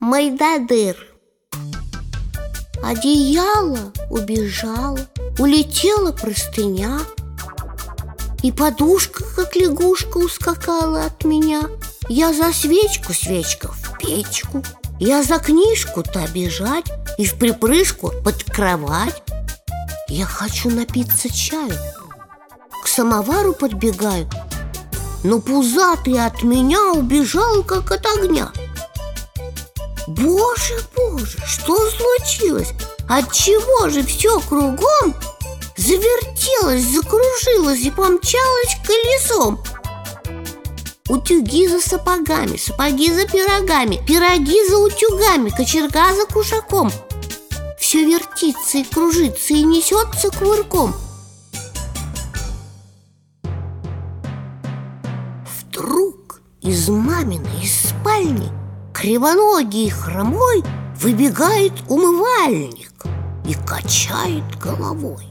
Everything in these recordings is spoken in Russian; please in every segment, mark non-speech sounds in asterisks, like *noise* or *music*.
Майдадыр. Одеяло убежало, улетела простыня И подушка, как лягушка, ускакала от меня. Я за свечку, свечка, в печку Я за книжку-то бежать И в припрыжку под кровать. Я хочу напиться чаю К самовару подбегаю Но пузатый от меня убежал, как от огня Боже, боже, что случилось? Отчего же все кругом завертелось, закружилось и помчалось колесом? Утюги за сапогами, сапоги за пирогами, пироги за утюгами, кочерга за кушаком. Все вертится и кружится и несется кувырком. Вдруг из маминой из спальни Кривоногий и хромой Выбегает умывальник И качает головой.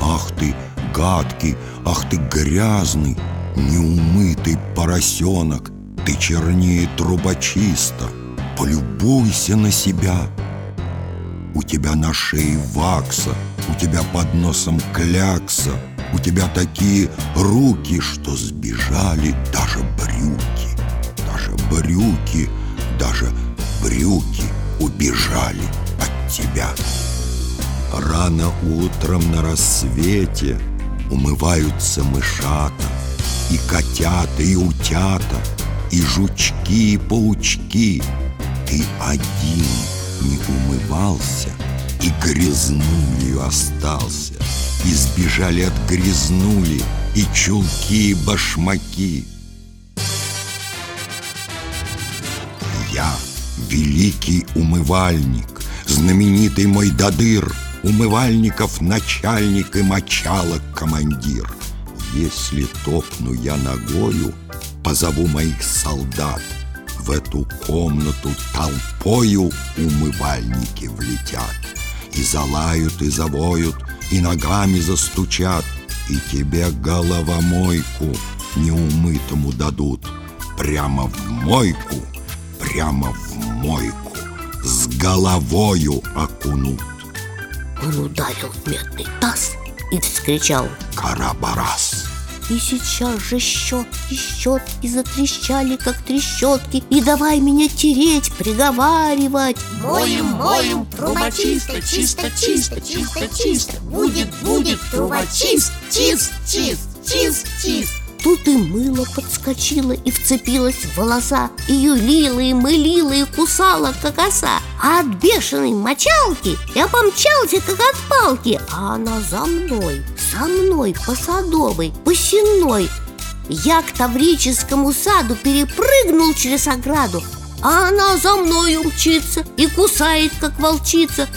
Ах ты, гадкий, ах ты грязный Неумытый поросенок Ты чернее трубочиста Полюбуйся на себя. У тебя на шее вакса У тебя под носом клякса У тебя такие руки, что сбежали даже брюки брюки, даже брюки убежали от тебя. Рано утром на рассвете умываются мышата, и котята, и утята, и жучки, и паучки. Ты один не умывался и грязнулью остался. И сбежали от грязнули и чулки, и башмаки. Великий умывальник, знаменитый мой дадыр, Умывальников начальник и мочалок командир. Если топну я ногою, позову моих солдат. В эту комнату толпою умывальники влетят. И залают, и завоют, и ногами застучат, И тебе головомойку неумытому дадут Прямо в мойку прямо в мойку С головою окунут. Он ударил в медный таз и вскричал. Карабарас! И сейчас же щетки, щетки затрещали, как трещотки. И давай меня тереть, приговаривать. Моем, моем, труба чисто, чисто, чисто, чисто, чисто Будет, будет, труба чист, чист, чист, чист, чист Тут и мыло подскочило и вцепилось в волоса И юлила, и мылила, и кусала, как оса. А от бешеной мочалки я помчался, как от палки. А она за мной, за мной по садовой, по сенной. Я к Таврическому саду перепрыгнул через ограду А она за мной умчится и кусает, как волчица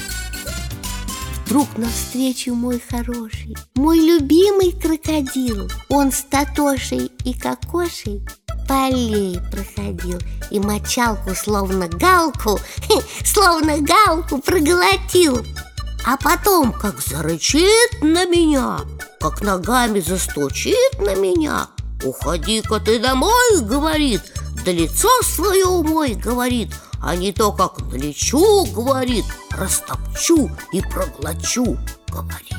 Вдруг навстречу мой хороший, мой любимый крокодил. Он с Татошей и Кокошей по аллее проходил И мочалку, словно галку, *laughs* словно галку проглотил. А потом, как зарычит на меня, как ногами застучит на меня Уходи-ка ты домой, говорит, да лицо свое умой, говорит а не то, как налечу, говорит, растопчу и проглочу, говорит.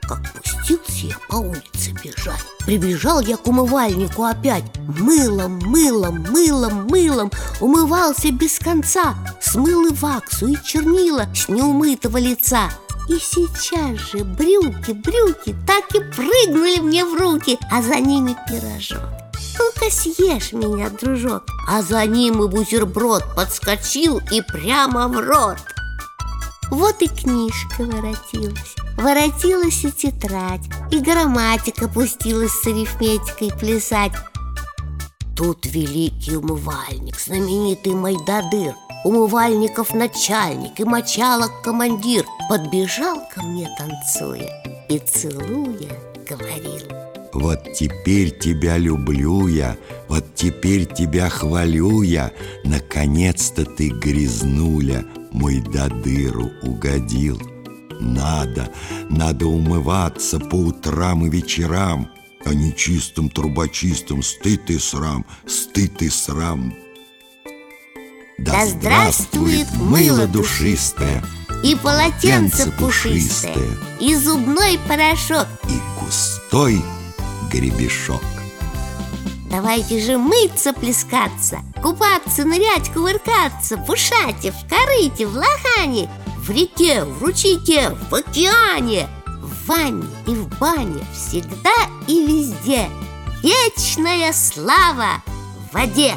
Как пустился я по улице бежать, прибежал я к умывальнику опять, мылом, мылом, мылом, мылом, умывался без конца, смыл и ваксу, и чернила с неумытого лица. И сейчас же брюки, брюки так и прыгнули мне в руки, а за ними пирожок. Ну-ка съешь меня, дружок. А за ним и бутерброд подскочил и прямо в рот. Вот и книжка воротилась. Воротилась и тетрадь И грамматика пустилась с арифметикой плясать. Тут великий умывальник, знаменитый Майдадыр Умывальников начальник и мочалок командир Подбежал ко мне танцуя и целуя говорил вот теперь тебя люблю я, вот теперь тебя хвалю я, Наконец-то ты грязнуля, мой до дыру угодил. Надо, надо умываться по утрам и вечерам, А не чистым трубочистым стыд и срам, стыд и срам. Да здравствует мыло душистое И полотенце пушистое. И зубной порошок И густой гребешок. Давайте же мыться, плескаться Купаться, нырять, кувыркаться В ушате, в корыте, в лохане В реке, в ручейке, в океане В ванне и в бане Всегда и везде. Вечная слава в воде